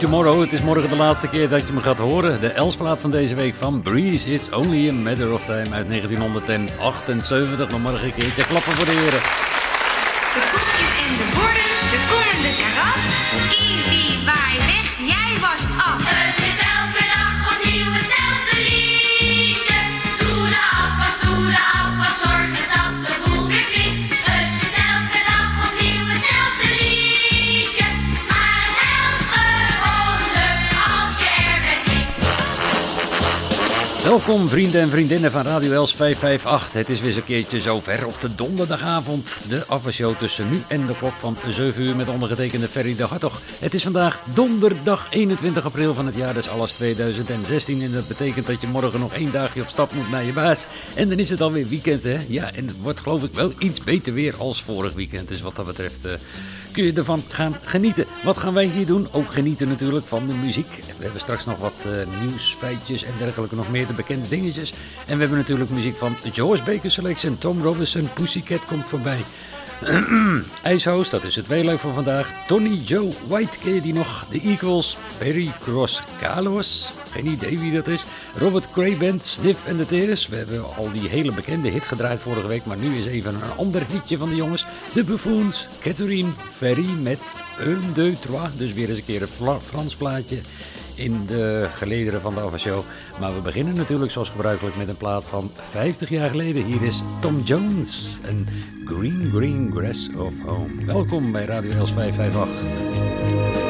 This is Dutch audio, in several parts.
Tomorrow. Het is morgen de laatste keer dat je me gaat horen. De Elsplaat van deze week van Breeze is Only a Matter of Time uit 1978. Nog morgen een keertje klappen voor de heren. De koekjes en de borden, de kom en de karas. Ibi, waai weg, jij was af. Welkom vrienden en vriendinnen van Radio Els 558. Het is weer een keertje zover op de donderdagavond. De afwasshow tussen nu en de klok van 7 uur met ondergetekende Ferry de Hartog. Het is vandaag donderdag 21 april van het jaar dus alles 2016. En dat betekent dat je morgen nog één dagje op stap moet naar je baas. En dan is het alweer weekend hè. Ja, en het wordt geloof ik wel iets beter weer als vorig weekend. Dus wat dat betreft... Uh, kun je ervan gaan genieten. Wat gaan wij hier doen? Ook genieten natuurlijk van de muziek. We hebben straks nog wat uh, nieuwsfeitjes en dergelijke nog meer de bekende dingetjes. En we hebben natuurlijk muziek van George Baker Selection, Tom Robinson, Pussycat komt voorbij. Icehouse, dat is het tweeluik van vandaag. Tony Joe White, ken je die nog? The Eagles, Perry Cross Carlos, geen idee wie dat is. Robert Cray Band, Sniff and the Tears. We hebben al die hele bekende hit gedraaid vorige week, maar nu is even een ander hitje van de jongens. De Buffoons, Catherine Ferry met Un, deux, trois. Dus weer eens een keer een Frans plaatje in de gelederen van de Ava Show. Maar we beginnen natuurlijk zoals gebruikelijk met een plaat van 50 jaar geleden. Hier is Tom Jones en Green Green Grass of Home. Welkom bij Radio Els 558.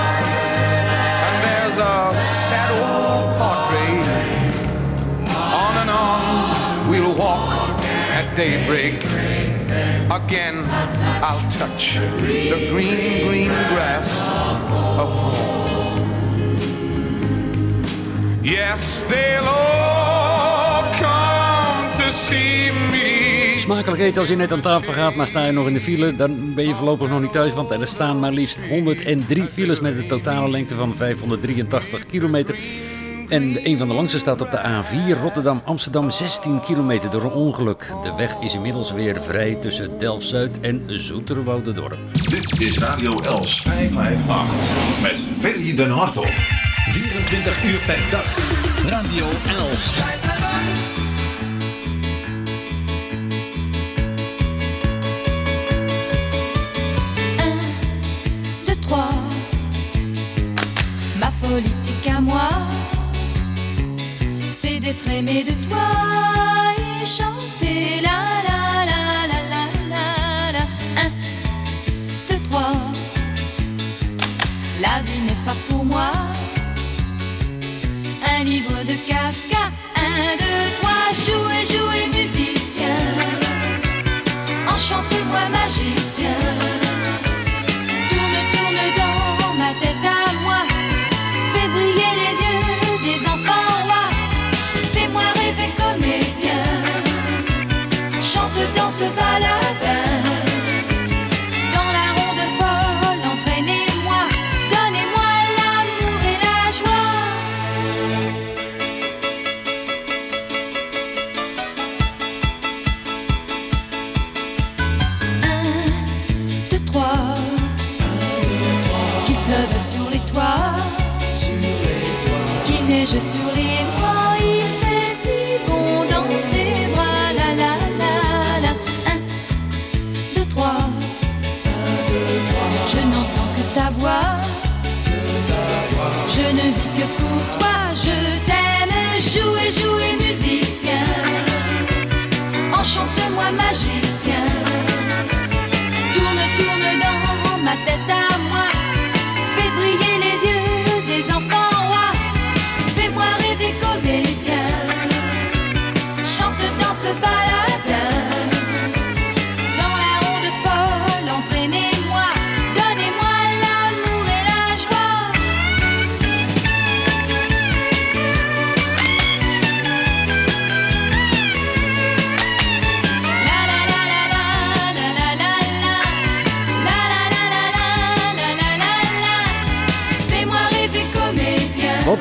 walk at daybreak. Again, I'll touch the green, green grass of home. Yes, they'll all come to see me. Smakelijk eten als je net aan tafel gaat, maar sta je nog in de file, dan ben je voorlopig nog niet thuis, want er staan maar liefst 103 files met een totale lengte van 583 kilometer. En een van de langste staat op de A4 Rotterdam-Amsterdam 16 kilometer door een ongeluk. De weg is inmiddels weer vrij tussen Delft-Zuid en Zoeterwoudendorp. Dit is Radio Els 558 met Ferry den Hartog. 24 uur per dag. Radio Els. D'être aimé de toi et chanter la la la la la la la. Un, deux, trois. La vie n'est pas pour moi. Un livre de Kafka. Un, deux, trois. Jouez, jouez, musicien. Enchantez-moi, magicien. magie.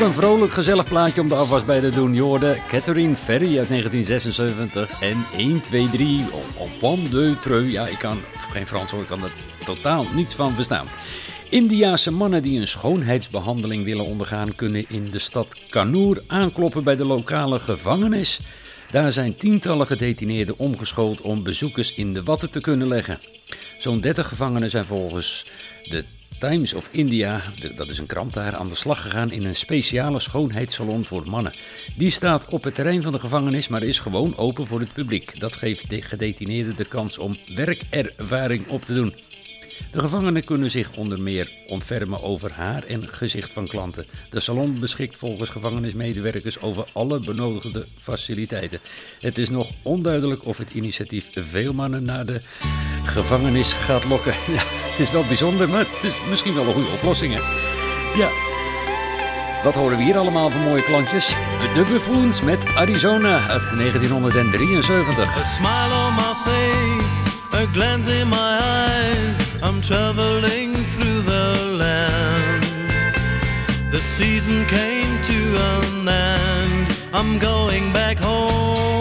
Een vrolijk gezellig plaatje om de afwas bij te doen. Je Catherine Ferry uit 1976 en 1, 2, 3 op One, 2, 3. Ja, ik kan geen Frans hoor, ik kan er totaal niets van verstaan. Indiase mannen die een schoonheidsbehandeling willen ondergaan, kunnen in de stad Kanur aankloppen bij de lokale gevangenis. Daar zijn tientallen gedetineerden omgeschoold om bezoekers in de watten te kunnen leggen. Zo'n 30 gevangenen zijn volgens de Times of India, dat is een krant daar, aan de slag gegaan in een speciale schoonheidssalon voor mannen. Die staat op het terrein van de gevangenis, maar is gewoon open voor het publiek. Dat geeft de gedetineerden de kans om werkervaring op te doen. De gevangenen kunnen zich onder meer ontfermen over haar en gezicht van klanten. De salon beschikt volgens gevangenismedewerkers over alle benodigde faciliteiten. Het is nog onduidelijk of het initiatief veel mannen naar de gevangenis gaat lokken. Ja, het is wel bijzonder, maar het is misschien wel een goede oplossing, hè? Ja. Wat horen we hier allemaal voor mooie klankjes? De Buffoons met Arizona uit 1973. A smile on my face, a glance in my eyes. I'm traveling through the land. The season came to an end. I'm going back home.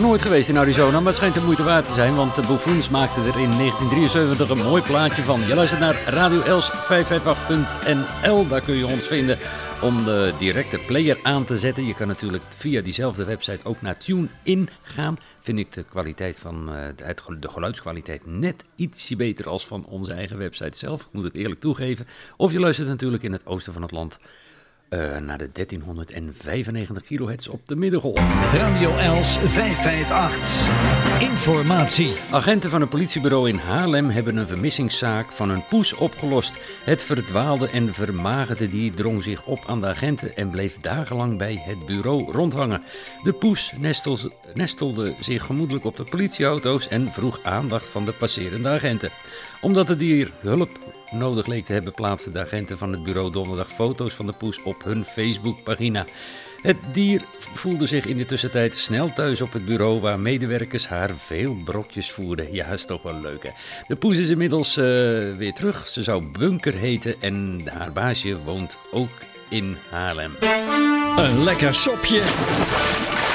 Nog nooit geweest in Arizona, maar het schijnt de moeite waard te zijn, want de Buffoons maakten er in 1973 een mooi plaatje van. Je luistert naar Radio Els 558.nl, daar kun je ons vinden om de directe player aan te zetten. Je kan natuurlijk via diezelfde website ook naar TuneIn gaan. Vind ik de kwaliteit van eh, de, geluidskwaliteit net ietsje beter als van onze eigen website zelf. Ik moet het eerlijk toegeven. Of je luistert natuurlijk in het oosten van het land eh, naar de 1395 kilohertz op de middengolf. Radio Els 558. Informatie. Agenten van een politiebureau in Haarlem hebben een vermissingszaak van een poes opgelost. Het verdwaalde en vermagerde dier drong zich op aan de agenten en bleef dagenlang bij het bureau rondhangen. De poes nestelde, nestelde zich gemoedelijk op de politieauto's en vroeg aandacht van de passerende agenten. Omdat het dier hulp nodig leek te hebben, plaatsten de agenten van het bureau donderdag foto's van de poes op hun Facebookpagina. Het dier voelde zich in de tussentijd snel thuis op het bureau waar medewerkers haar veel brokjes voerden. Ja, is toch wel leuk. De poes is inmiddels eh, weer terug. Ze zou Bunker heten en haar baasje woont ook in Haarlem. Een lekker sopje.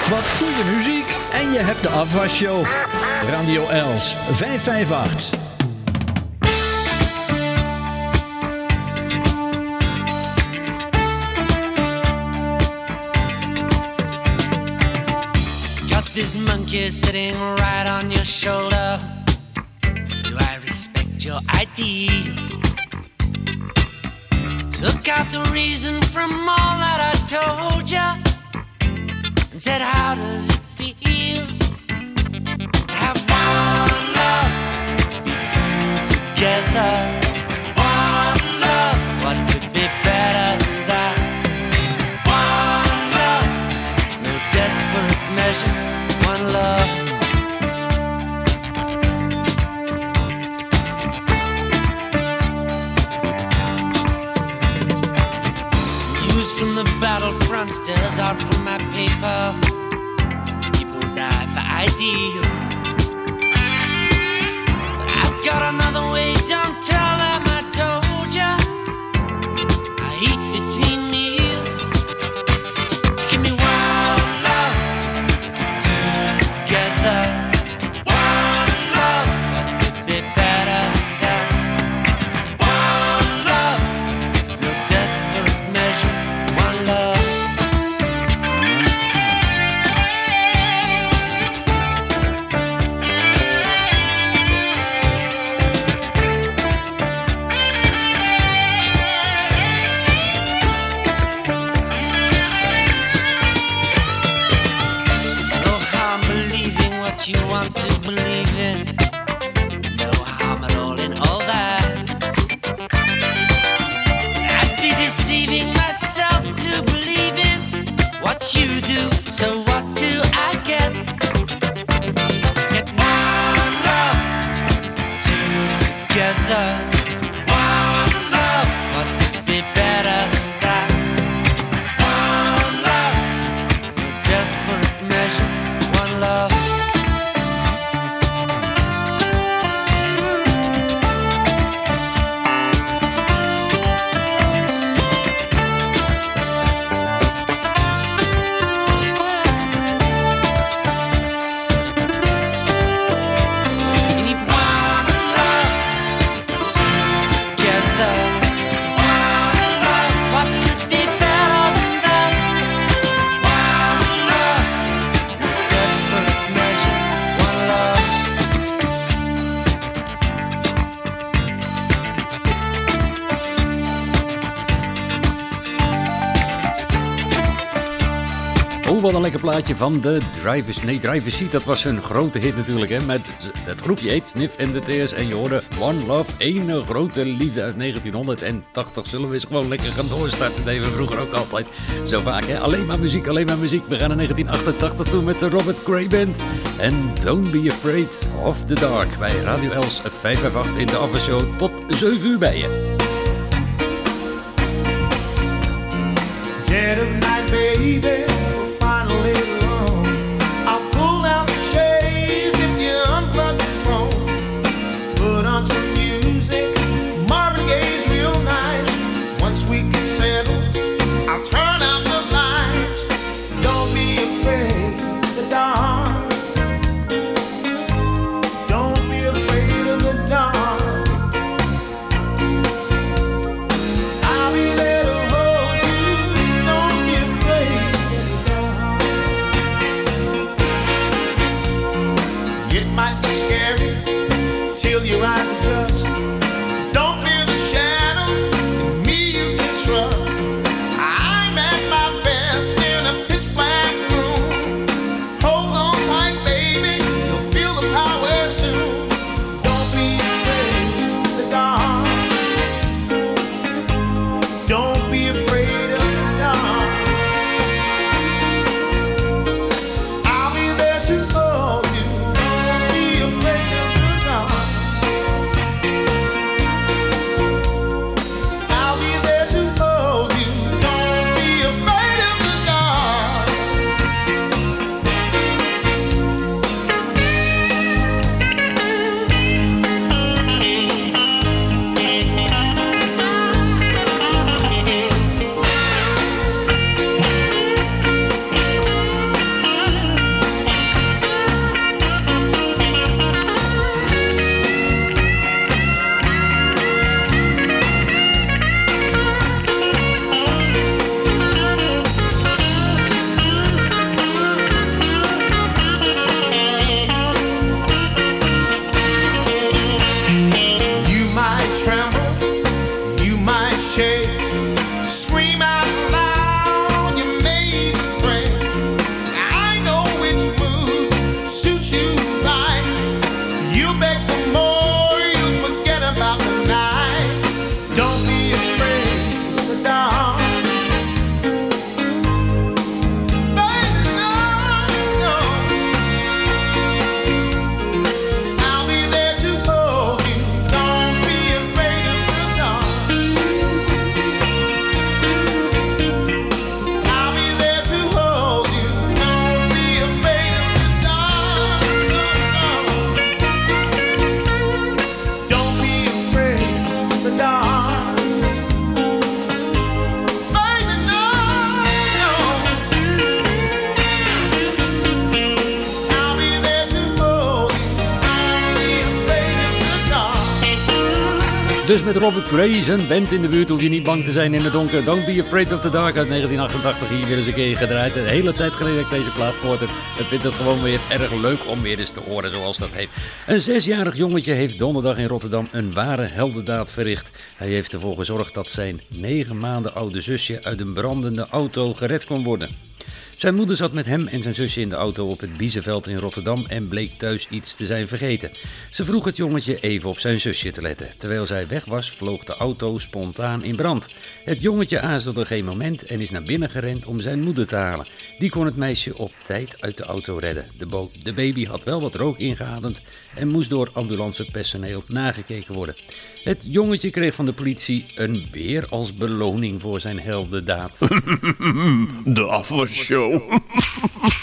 Wat goede muziek en je hebt de afwasshow. Radio Els 558. This monkey sitting right on your shoulder. Do I respect your ideals? Took out the reason from all that I told ya and said, How does it feel to have one love, be two together? One love, what could be better than that? One love, no desperate measure, battlefront stirs out from my paper. People die for ideals. But I've got another way, don't plaatje van de Drivers. Nee, Drivers Seat, dat was hun grote hit natuurlijk. Hè? Met het groepje heet Sniff and the Tears. En je hoorde One Love, één grote liefde uit 1980. Zullen we eens gewoon lekker gaan doorstarten? Dat deden we vroeger ook altijd. Zo vaak, hè? Alleen maar muziek, alleen maar muziek. We gaan in 1988 toe met de Robert Cray Band. En Don't Be Afraid of the Dark bij Radio Els 558 in de aftershow. Tot 7 uur bij je. Night, baby, Robert Gray, zijn band in de buurt, hoef je niet bang te zijn in het donker. Don't be afraid of the dark uit 1988. Hier weer eens een keer gedraaid. De hele tijd geleden dat ik deze plaat gehoord. En vind het gewoon weer erg leuk om weer eens te horen, zoals dat heet. Een zesjarig jongetje heeft donderdag in Rotterdam een ware heldendaad verricht. Hij heeft ervoor gezorgd dat zijn negen maanden oude zusje uit een brandende auto gered kon worden. Zijn moeder zat met hem en zijn zusje in de auto op het Biezenveld in Rotterdam en bleek thuis iets te zijn vergeten. Ze vroeg het jongetje even op zijn zusje te letten. Terwijl zij weg was, vloog de auto spontaan in brand. Het jongetje aarzelde geen moment en is naar binnen gerend om zijn moeder te halen. Die kon het meisje op tijd uit de auto redden. De, baby had wel wat rook ingeademd en moest door ambulancepersoneel nagekeken worden. Het jongetje kreeg van de politie een beer als beloning voor zijn heldendaad. De afwasshow. go.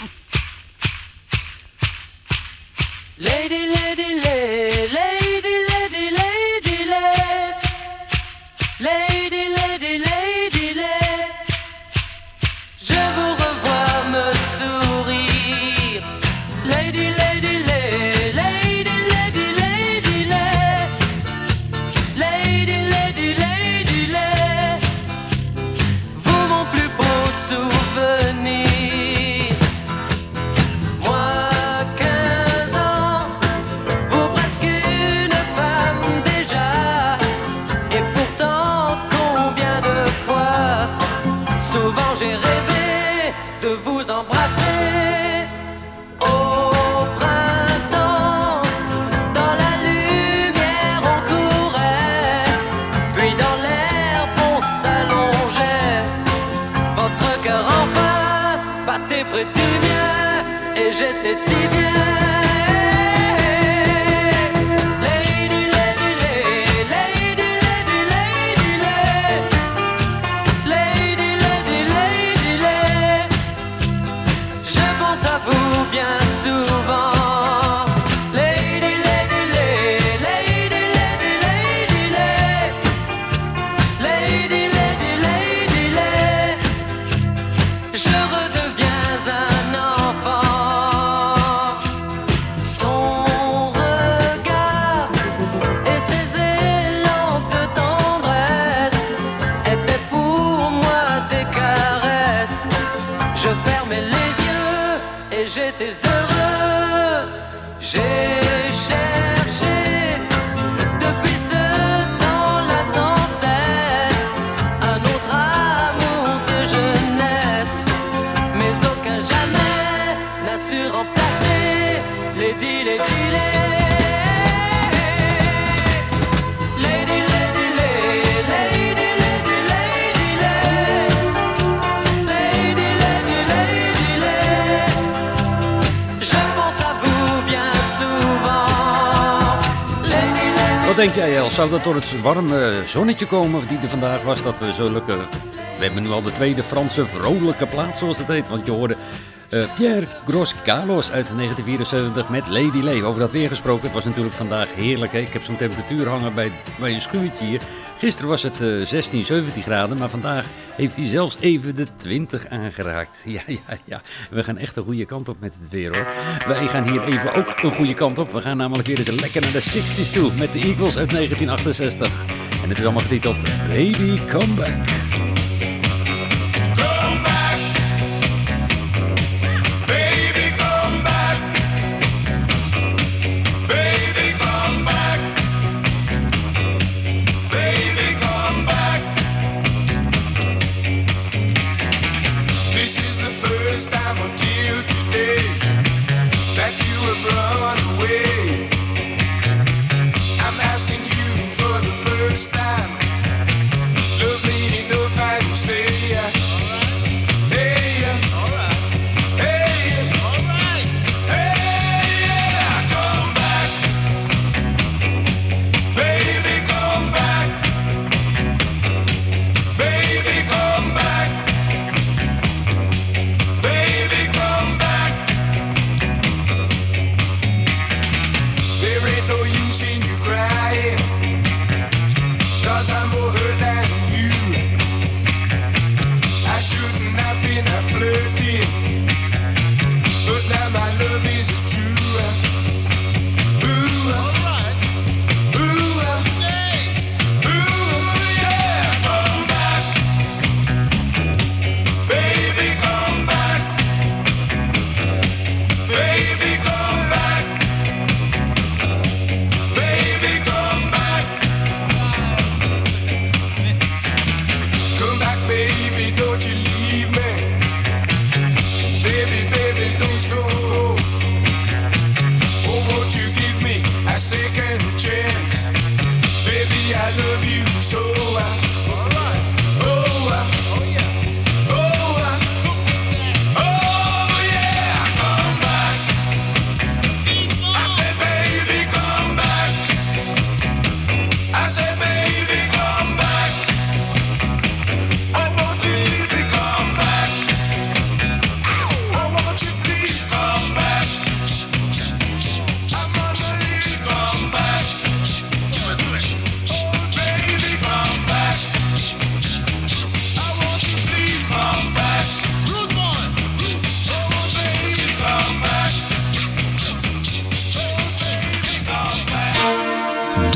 denk jij, Els? Zou dat door het warme zonnetje komen of die er vandaag was dat we zulke... We hebben nu al de tweede Franse vrolijke plaat, zoals het heet. Want je hoorde eh, Pierre Gros Carlos uit 1974 met Lady Lee. Over dat weer gesproken, het was natuurlijk vandaag heerlijk. Hè? Ik heb zo'n temperatuur hangen bij, bij een schuurtje hier. Gisteren was het eh, 16, 17 graden, maar vandaag heeft hij zelfs even de 20 aangeraakt. Ja, ja, ja. We gaan echt de goede kant op met het weer hoor. Wij gaan hier even ook een goede kant op. We gaan namelijk weer eens lekker naar de 60s toe met de Eagles uit 1968. En het is allemaal getiteld Baby Come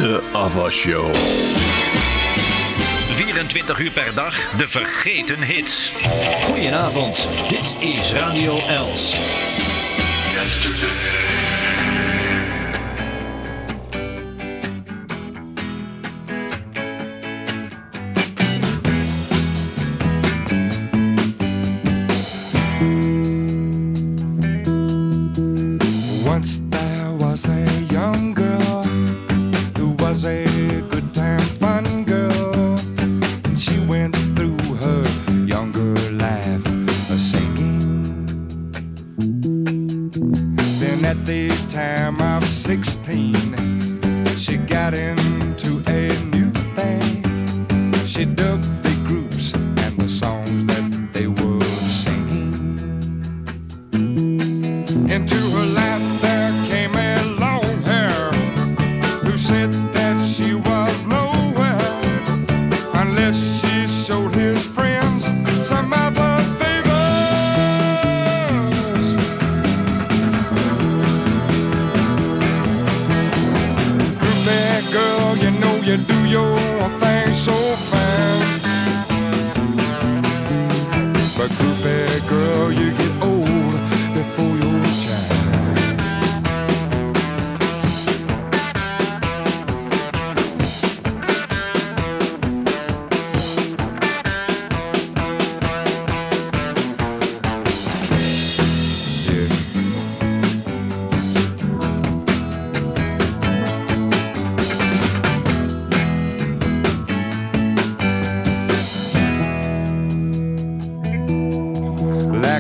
De Ava Show. 24 uur per dag de vergeten hits. Goedenavond, dit is Radio Els. Once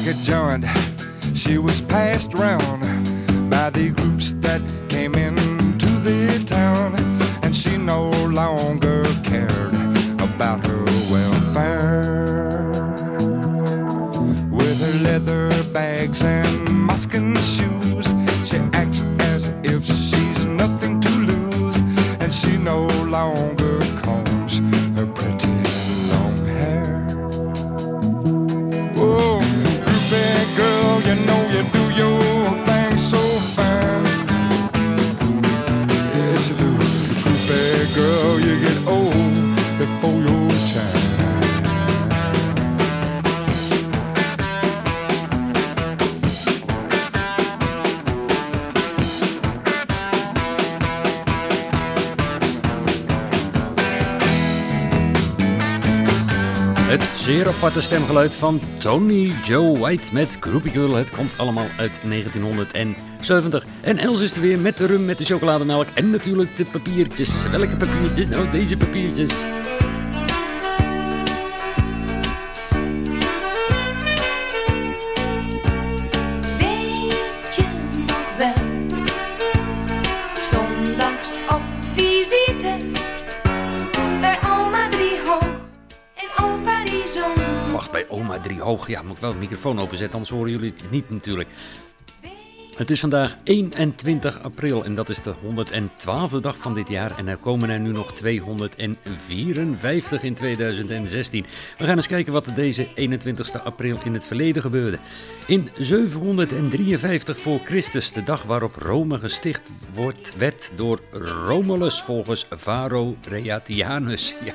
like a joint. She was passed round by the groups that came into the town, and she no longer cared about her welfare. With her leather bags and Moscow shoes, aparte stemgeluid van Tony Joe White met Groupie Girl. Het komt allemaal uit 1970. En Els is er weer met de rum, met de chocolademelk en natuurlijk de papiertjes. Welke papiertjes? Nou, deze papiertjes. Ja, moet ik wel de microfoon openzetten, anders horen jullie het niet natuurlijk. Het is vandaag 21 april en dat is de 112e dag van dit jaar. En er komen er nu nog 254 in 2016. We gaan eens kijken wat er deze 21 april in het verleden gebeurde. In 753 voor Christus, de dag waarop Rome gesticht wordt, werd door Romulus volgens Varo Reatianus. Ja.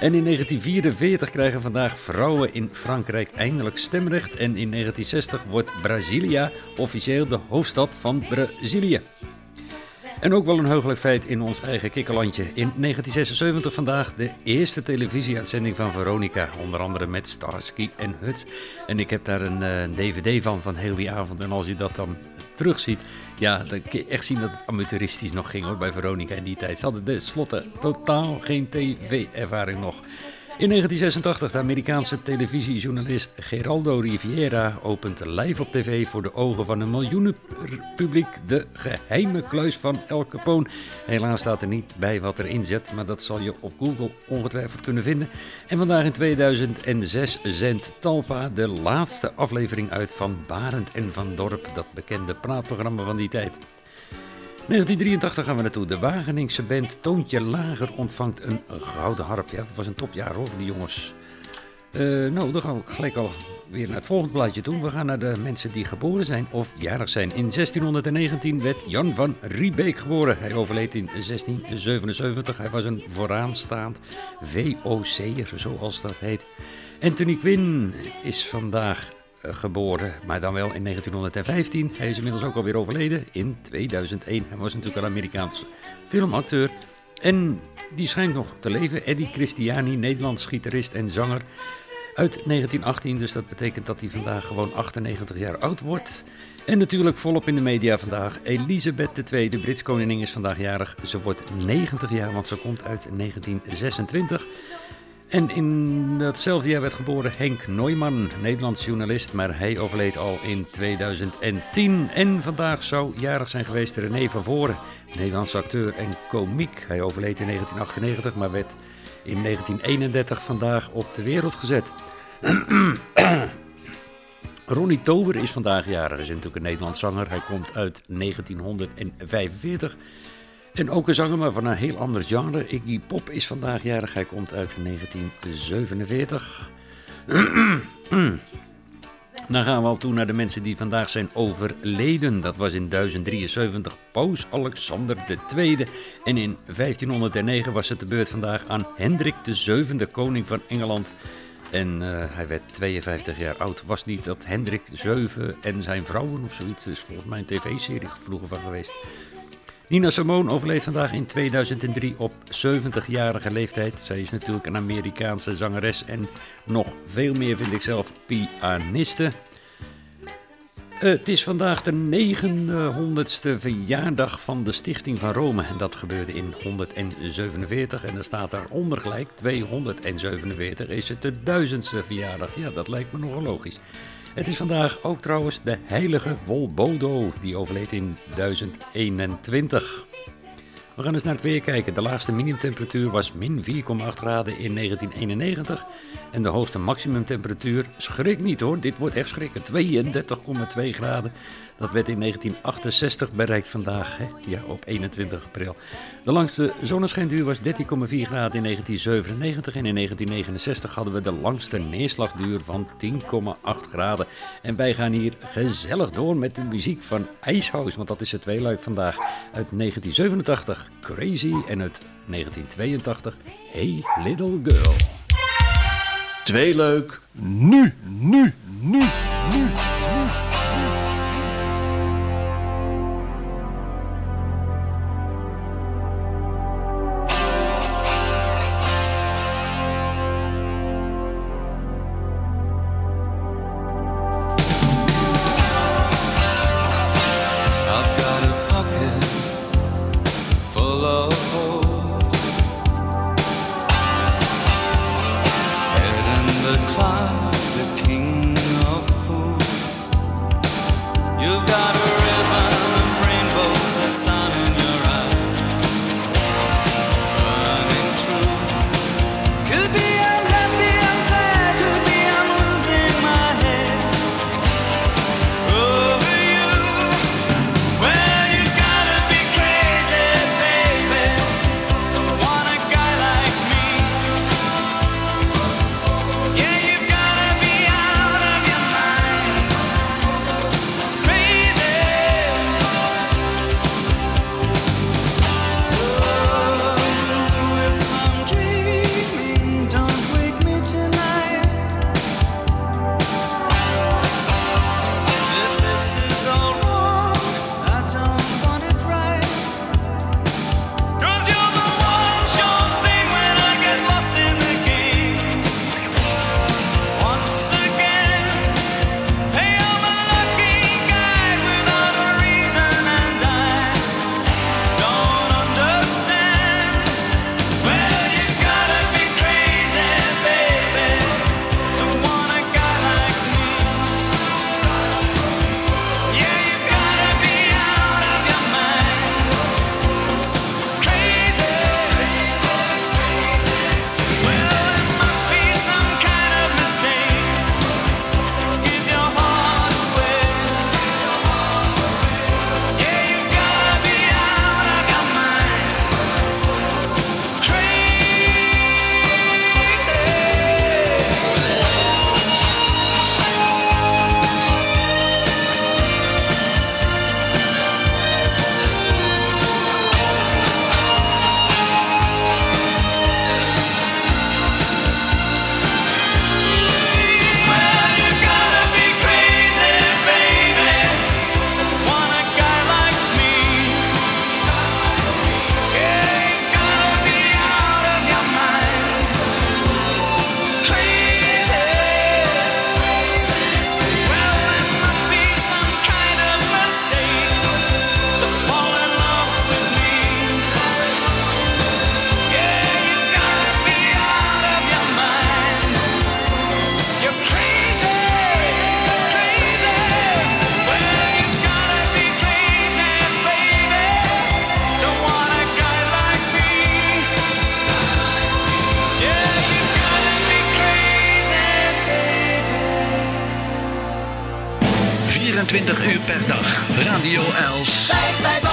En in 1944 krijgen vandaag vrouwen in Frankrijk eindelijk stemrecht. En in 1960 wordt Brasilia officieel de hoofdstad van Brazilië. En ook wel een heugelijk feit in ons eigen kikkerlandje. In 1976 vandaag de eerste televisieuitzending van Veronica. Onder andere met Starsky en Hutch. En ik heb daar een eh, dvd van, van heel die avond. En als je dat dan terugziet, ja, dan kun je echt zien dat het amateuristisch nog ging hoor, bij Veronica in die tijd. Ze hadden tenslotte totaal geen tv-ervaring nog. In 1986 de Amerikaanse televisiejournalist Geraldo Riviera opent live op tv voor de ogen van een miljoenen publiek de geheime kluis van El Capone. Helaas staat er niet bij wat erin zit, maar dat zal je op Google ongetwijfeld kunnen vinden. En vandaag in 2006 zendt Talpa de laatste aflevering uit van Barend en van Dorp, dat bekende praatprogramma van die tijd. 1983 gaan we naartoe. De Wageningse band Toontje Lager ontvangt een gouden harp. Ja, dat was een topjaar hoor voor die jongens. Eh, nou, dan gaan we gelijk al weer naar het volgende plaatje toe. We gaan naar de mensen die geboren zijn of jarig zijn. In 1619 werd Jan van Riebeek geboren. Hij overleed in 1677. Hij was een vooraanstaand VOC'er, zoals dat heet. Anthony Quinn is vandaag geboren, maar dan wel in 1915. Hij is inmiddels ook alweer overleden in 2001. Hij was natuurlijk een Amerikaans filmacteur. En die schijnt nog te leven. Eddie Christiani, Nederlands gitarist en zanger. Uit 1918, dus dat betekent dat hij vandaag gewoon 98 jaar oud wordt. En natuurlijk volop in de media vandaag. Elisabeth II, de Brits koningin, is vandaag jarig. Ze wordt 90 jaar, want ze komt uit 1926. En in datzelfde jaar werd geboren Henk Neumann, Nederlands journalist, maar hij overleed al in 2010. En vandaag zou jarig zijn geweest René van Voren, Nederlands acteur en komiek. Hij overleed in 1998, maar werd in 1931 vandaag op de wereld gezet. Ronnie Tober is vandaag jarig, hij is natuurlijk een Nederlands zanger. Hij komt uit 1945. En ook een zanger, maar van een heel ander genre. Iggy Pop is vandaag jarig. Hij komt uit 1947. Dan gaan we al toe naar de mensen die vandaag zijn overleden. Dat was in 1073 Paus Alexander II. En in 1509 was het de beurt vandaag aan Hendrik VII, koning van Engeland. En eh, hij werd 52 jaar oud. Was niet dat Hendrik VII en zijn vrouwen of zoiets? is volgens mij een tv-serie vroeger van geweest. Nina Simone overleed vandaag in 2003 op 70-jarige leeftijd. Zij is natuurlijk een Amerikaanse zangeres en nog veel meer vind ik zelf pianiste. Het is vandaag de 900ste verjaardag van de Stichting van Rome. En dat gebeurde in 147. En er staat daaronder gelijk 247 is het de duizendste verjaardag. Ja, dat lijkt me nogal logisch. Het is vandaag ook trouwens de heilige Wolbodo, die overleed in 1021. We gaan eens naar het weer kijken. De laagste minimumtemperatuur was min 4,8 graden in 1991. En de hoogste maximumtemperatuur, schrik niet hoor, dit wordt echt schrikken, 32,2 graden. Dat werd in 1968 bereikt vandaag, hè? ja, op 21 april. De langste zonneschijnduur was 13,4 graden in 1997 en in 1969 hadden we de langste neerslagduur van 10,8 graden. En wij gaan hier gezellig door met de muziek van Icehouse, want dat is het tweeluik vandaag. Uit 1987 Crazy en uit 1982 Hey Little Girl. Tweeluik, nu, nu, nu, nu. Radio Els. 558.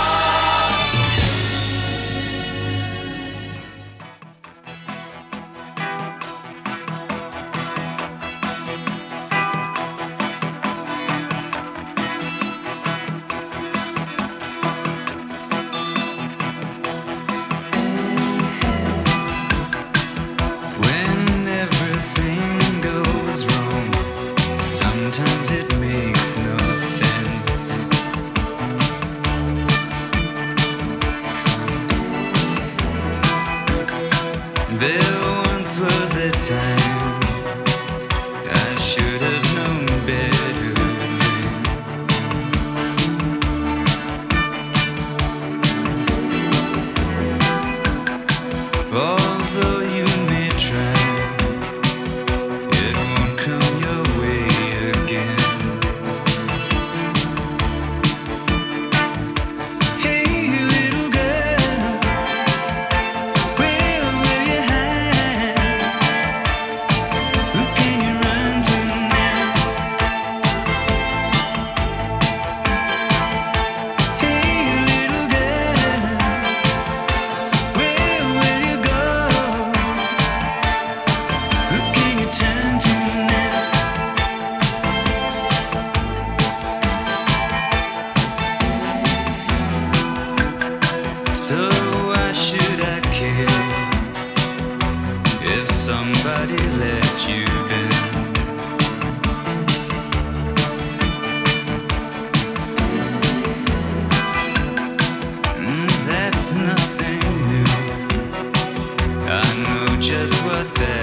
birthday.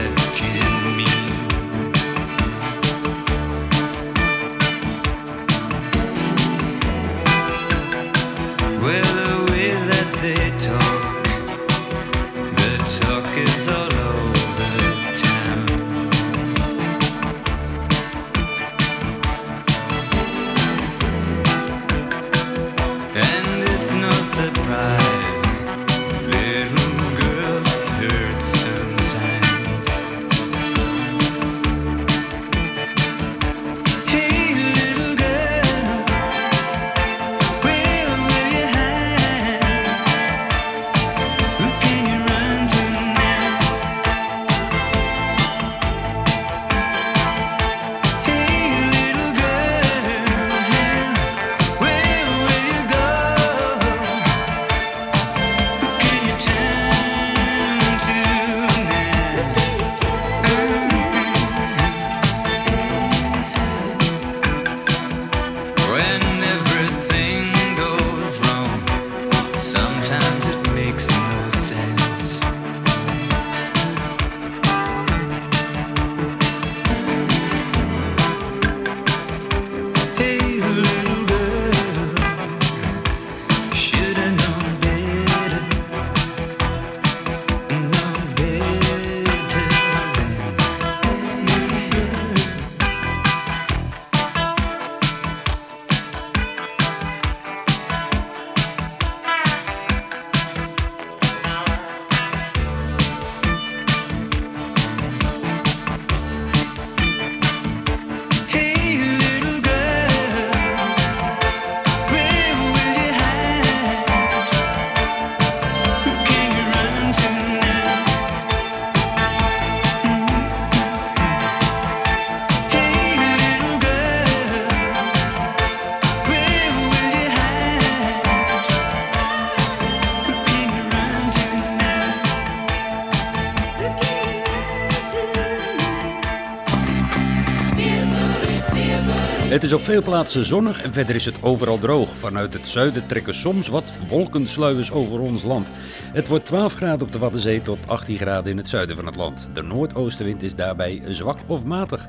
Op veel plaatsen zonnig en verder is het overal droog. Vanuit het zuiden trekken soms wat wolkensluiers over ons land. Het wordt 12 graden op de Waddenzee tot 18 graden in het zuiden van het land. De noordoostenwind is daarbij zwak of matig.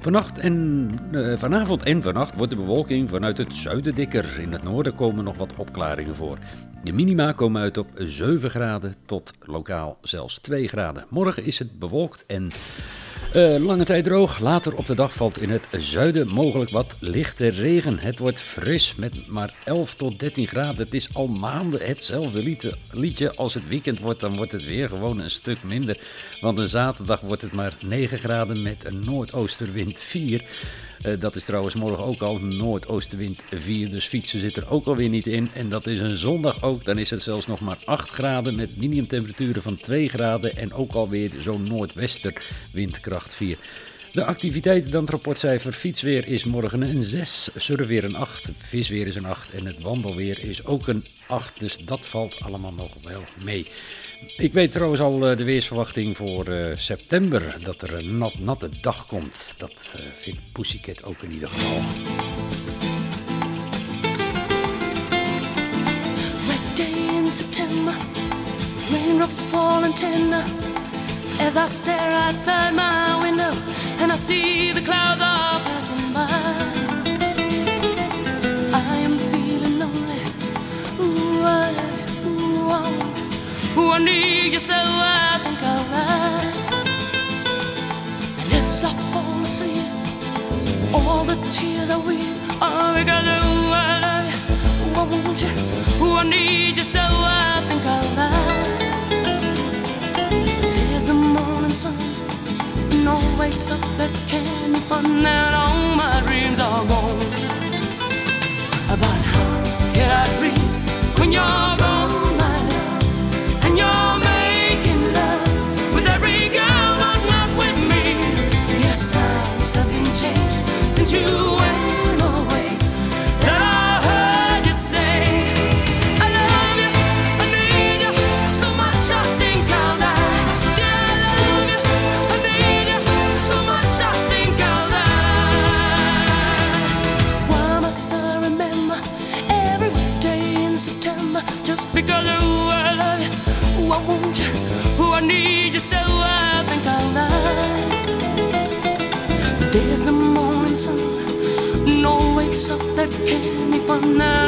Vannacht en, eh, vanavond en vannacht wordt de bewolking vanuit het zuiden dikker. In het noorden komen nog wat opklaringen voor. De minima komen uit op 7 graden tot lokaal zelfs 2 graden. Morgen is het bewolkt en eh, lange tijd droog. Later op de dag valt in het zuiden mogelijk wat lichte regen. Het wordt fris met maar 11 tot 13 graden. Het is al maanden hetzelfde liedje. liedje. Als het weekend wordt, dan wordt het weer gewoon een stuk minder. Want een zaterdag wordt het maar 9 graden met een noordoosterwind 4. Eh, dat is trouwens morgen ook al noordoostenwind 4, dus fietsen zit er ook alweer niet in. En dat is een zondag ook, dan is het zelfs nog maar 8 graden met minimumtemperaturen van 2 graden en ook alweer zo'n noordwester windkracht 4. De activiteiten dan het rapportcijfer fietsweer is morgen een 6, surfweer een 8, visweer is een 8 en het wandelweer is ook een 8. Dus dat valt allemaal nog wel mee. Ik weet trouwens al eh, de weersverwachting voor eh, september, dat er een nat, natte dag komt. Dat eh, vindt Pussycat ook in ieder geval. Red day in September, raindrops falling tender as I stare outside my window and I see the clouds are passing by. Need you so I think I'll lie. And as I fall asleep, all the tears I weep are because ooh, I love you. Ooh, I want you. Ooh, I need you so I think I'll lie. There's the morning sun. No wakes up that candy fun and all my dreams are gone. But how can I dream when you're now.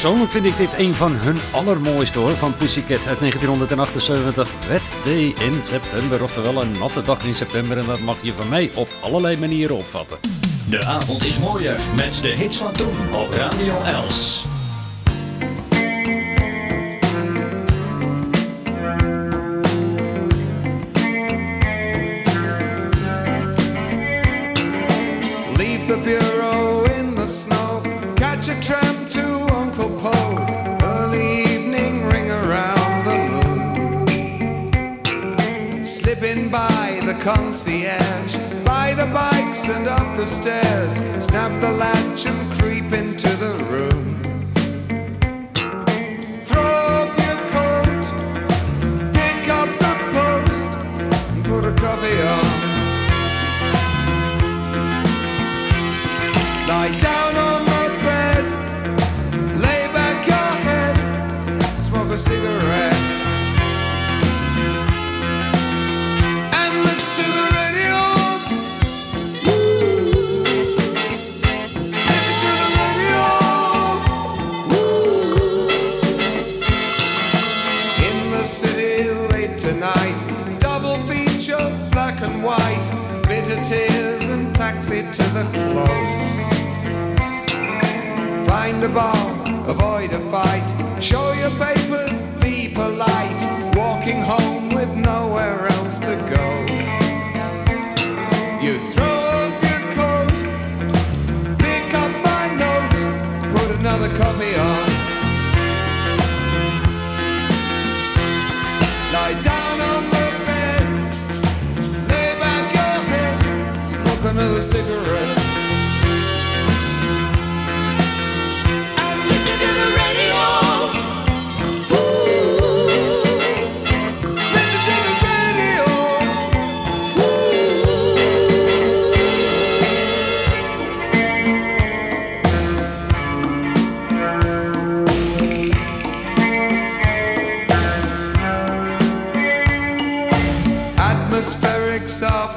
Persoonlijk vind ik dit een van hun allermooiste hoor, van Pussycat uit 1978. Wet Day in september, oftewel een natte dag in september. En dat mag je van mij op allerlei manieren opvatten. De avond is mooier met de hits van toen op Radio Els. Leave the bureau concierge. By the bikes and up the stairs. Snap the latch and creep into the room. Throw off your coat. Pick up the post. And put a coffee on. Lie down on the bed, lay back your head, smoke a cigarette, tears and taxi to the club. Find a bar, avoid a fight. Show your papers, be polite. Walking home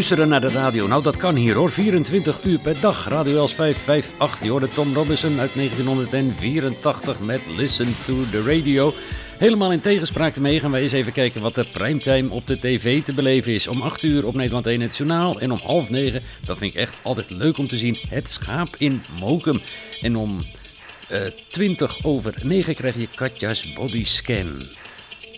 Luisteren naar de radio, nou dat kan hier hoor. 24 uur per dag. Radio Els 558. Je hoorde Tom Robinson uit 1984 met Listen to the Radio. Helemaal in tegenspraak ermee gaan wij eens even kijken wat de primetime op de tv te beleven is. Om 8 uur op Nederland 1 het journaal en om half 9, dat vind ik echt altijd leuk om te zien, het schaap in Mokum. En om eh 20 over 9 krijg je Katja's Bodyscan.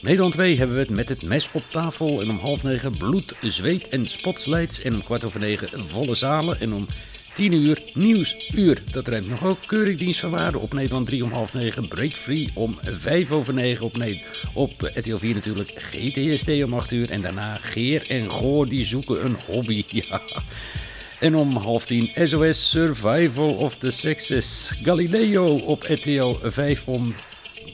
Nederland 2 hebben we het met het mes op tafel. En om half negen bloed, zweet en spotslijds. En om kwart over negen volle zalen. En om tien uur nieuwsuur. Dat ruimt nog ook keurig dienst van op Nederland 3 om half negen. Break free om vijf over negen op, ne- op RTL 4 natuurlijk. GTST om 8 uur. En daarna Geer en Goor die zoeken een hobby. Ja. En om half tien SOS Survival of the Sexes. Galileo op RTL 5 om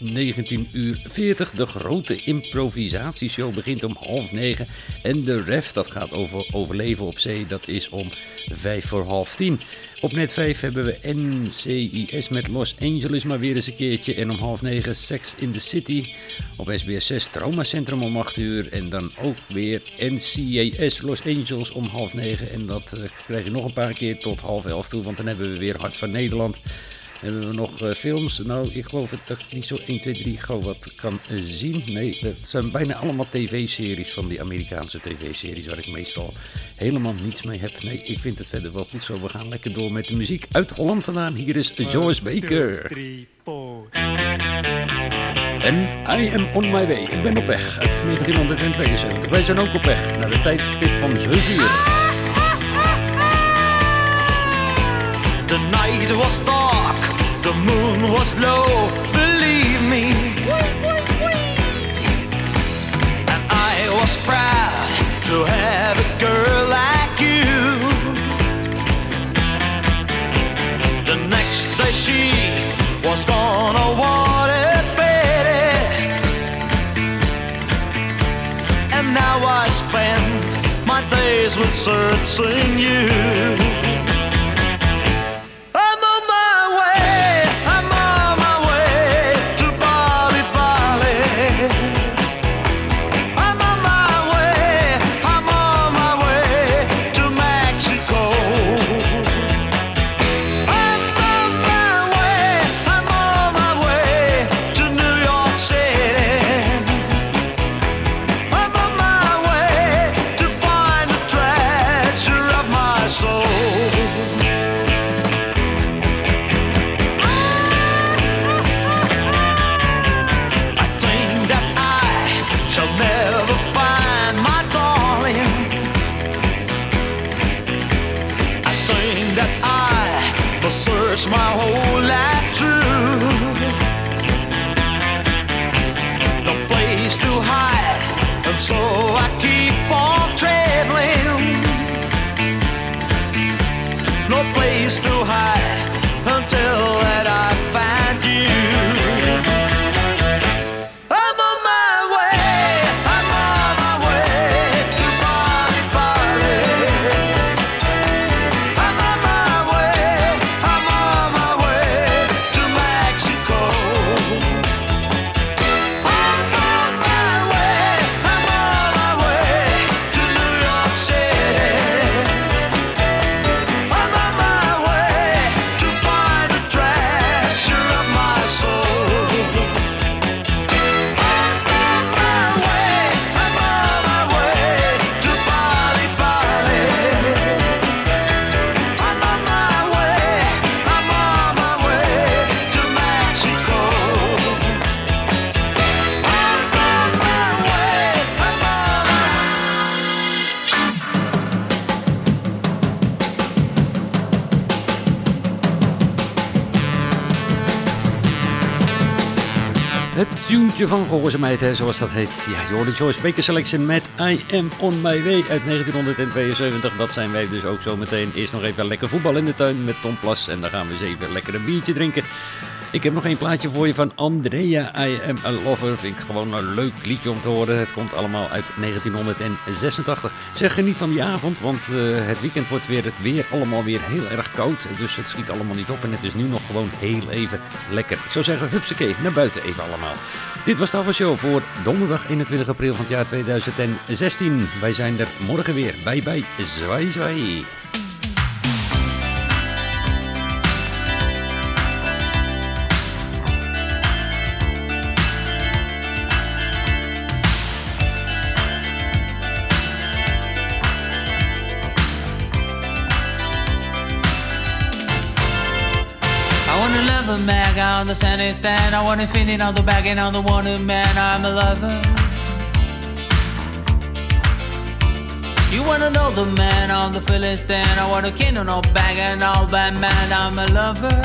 19 uur 40. De grote improvisatieshow begint om half negen. En de ref, dat gaat over overleven op zee, dat is om vijf voor half tien. Op net 5 hebben we NCIS met Los Angeles maar weer eens een keertje. En om half negen Sex in the City. Op SBS 6 Traumacentrum om 8 uur. En dan ook weer NCIS Los Angeles om half negen. En dat eh, krijg je nog een paar keer tot half elf toe. Want dan hebben we weer Hart van Nederland. Hebben we nog eh, films? Nou, ik geloof het dat ik niet zo 1, 2, 3 gauw wat kan eh, zien. Nee, het zijn bijna allemaal tv-series van die Amerikaanse tv-series waar ik meestal helemaal niets mee heb. Nee, ik vind het verder wel goed zo. We gaan lekker door met de muziek uit Holland vandaan. Hier is Joyce Baker. En I am on my way. Ik ben op weg uit 1972. Wij zijn ook op weg naar de tijdstip van 7 uur. The night was dark, the moon was low, believe me. And I was proud to have a girl like you. The next day she was gonna oh, want it better. And now I spend my days with searching you. Tuentje van Gehoorzaamheid, hè, zoals dat heet. Ja, de Choice Baker Selection met I Am On My Way uit 1972. Dat zijn wij dus ook zo meteen. Eerst nog even lekker voetbal in de tuin met Tom Plas. En dan gaan we eens even lekker een biertje drinken. Ik heb nog één plaatje voor je van Andrea, I Am A Lover. Vind ik gewoon een leuk liedje om te horen. Het komt allemaal uit 1986. Zeg, geniet van die avond, want eh, het weekend wordt weer het weer allemaal weer heel erg koud. Dus het schiet allemaal niet op en het is nu nog gewoon heel even lekker. Ik zou zeggen, hupsakee, naar buiten even allemaal. Dit was de Show voor donderdag 21 april van het jaar 2016. Wij zijn er morgen weer. Bye bye, zwaai zwaai. On the sunny stand. I feel it on the back and on the wanted man. I'm a lover. You wanna know the man on the filling stand. I wanna king on no bag and all bad man. I'm a lover.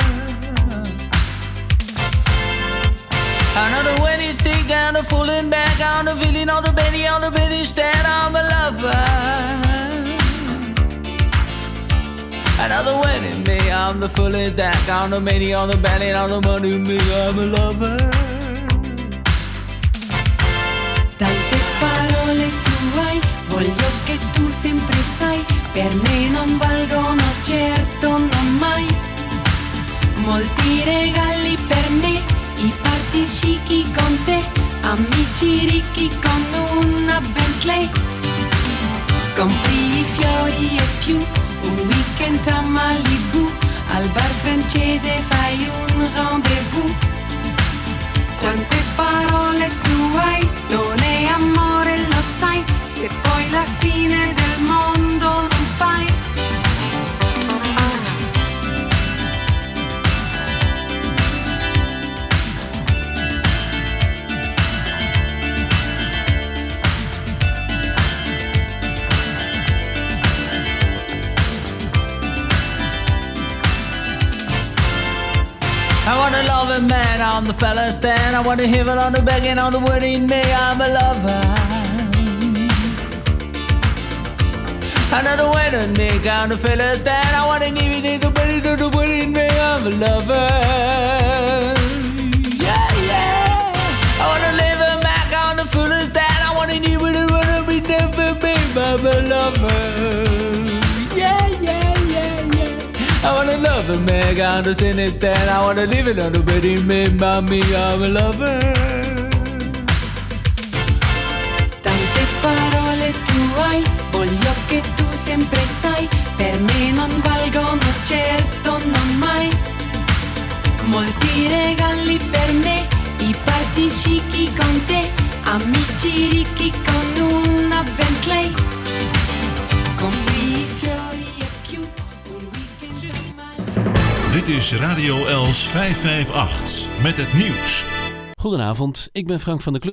Another wedding stick and a fooling back on the feeling on the belly on the belly stand. I'm a lover. Another wedding me, I'm the fully deck on the many on the belly on the money me, I'm a lover. Tante parole tu hai, voglio che tu sempre sai, per me non valgono certo non mai. Molti regali per me, i party chic con te, amici ricchi con una Bentley. Compri i fiori e più, weekend a Malibu, al bar francese fai un rendezvous. I wanna love a man on the fella stand. I wanna hear it on the begging on the wedding me, I'm a lover. Another wedding me on the fella stand. I wanna give it the to the wedding me, I'm a lover. Yeah, yeah. I live a Mac on the fella stand. I wanna be never be, I'm a lover. I wanna love a man on the cine stand. I wanna live it on the wedding me, mommy, I'm a lover. Tante parole tu hai, voglio che tu sempre sai, per me non valgono certo non mai. Molti regali per me, i party chic con te, amici ricchi con una Bentley. Dit is Radio Els 558 met het nieuws. Goedenavond, ik ben Frank van der Klub.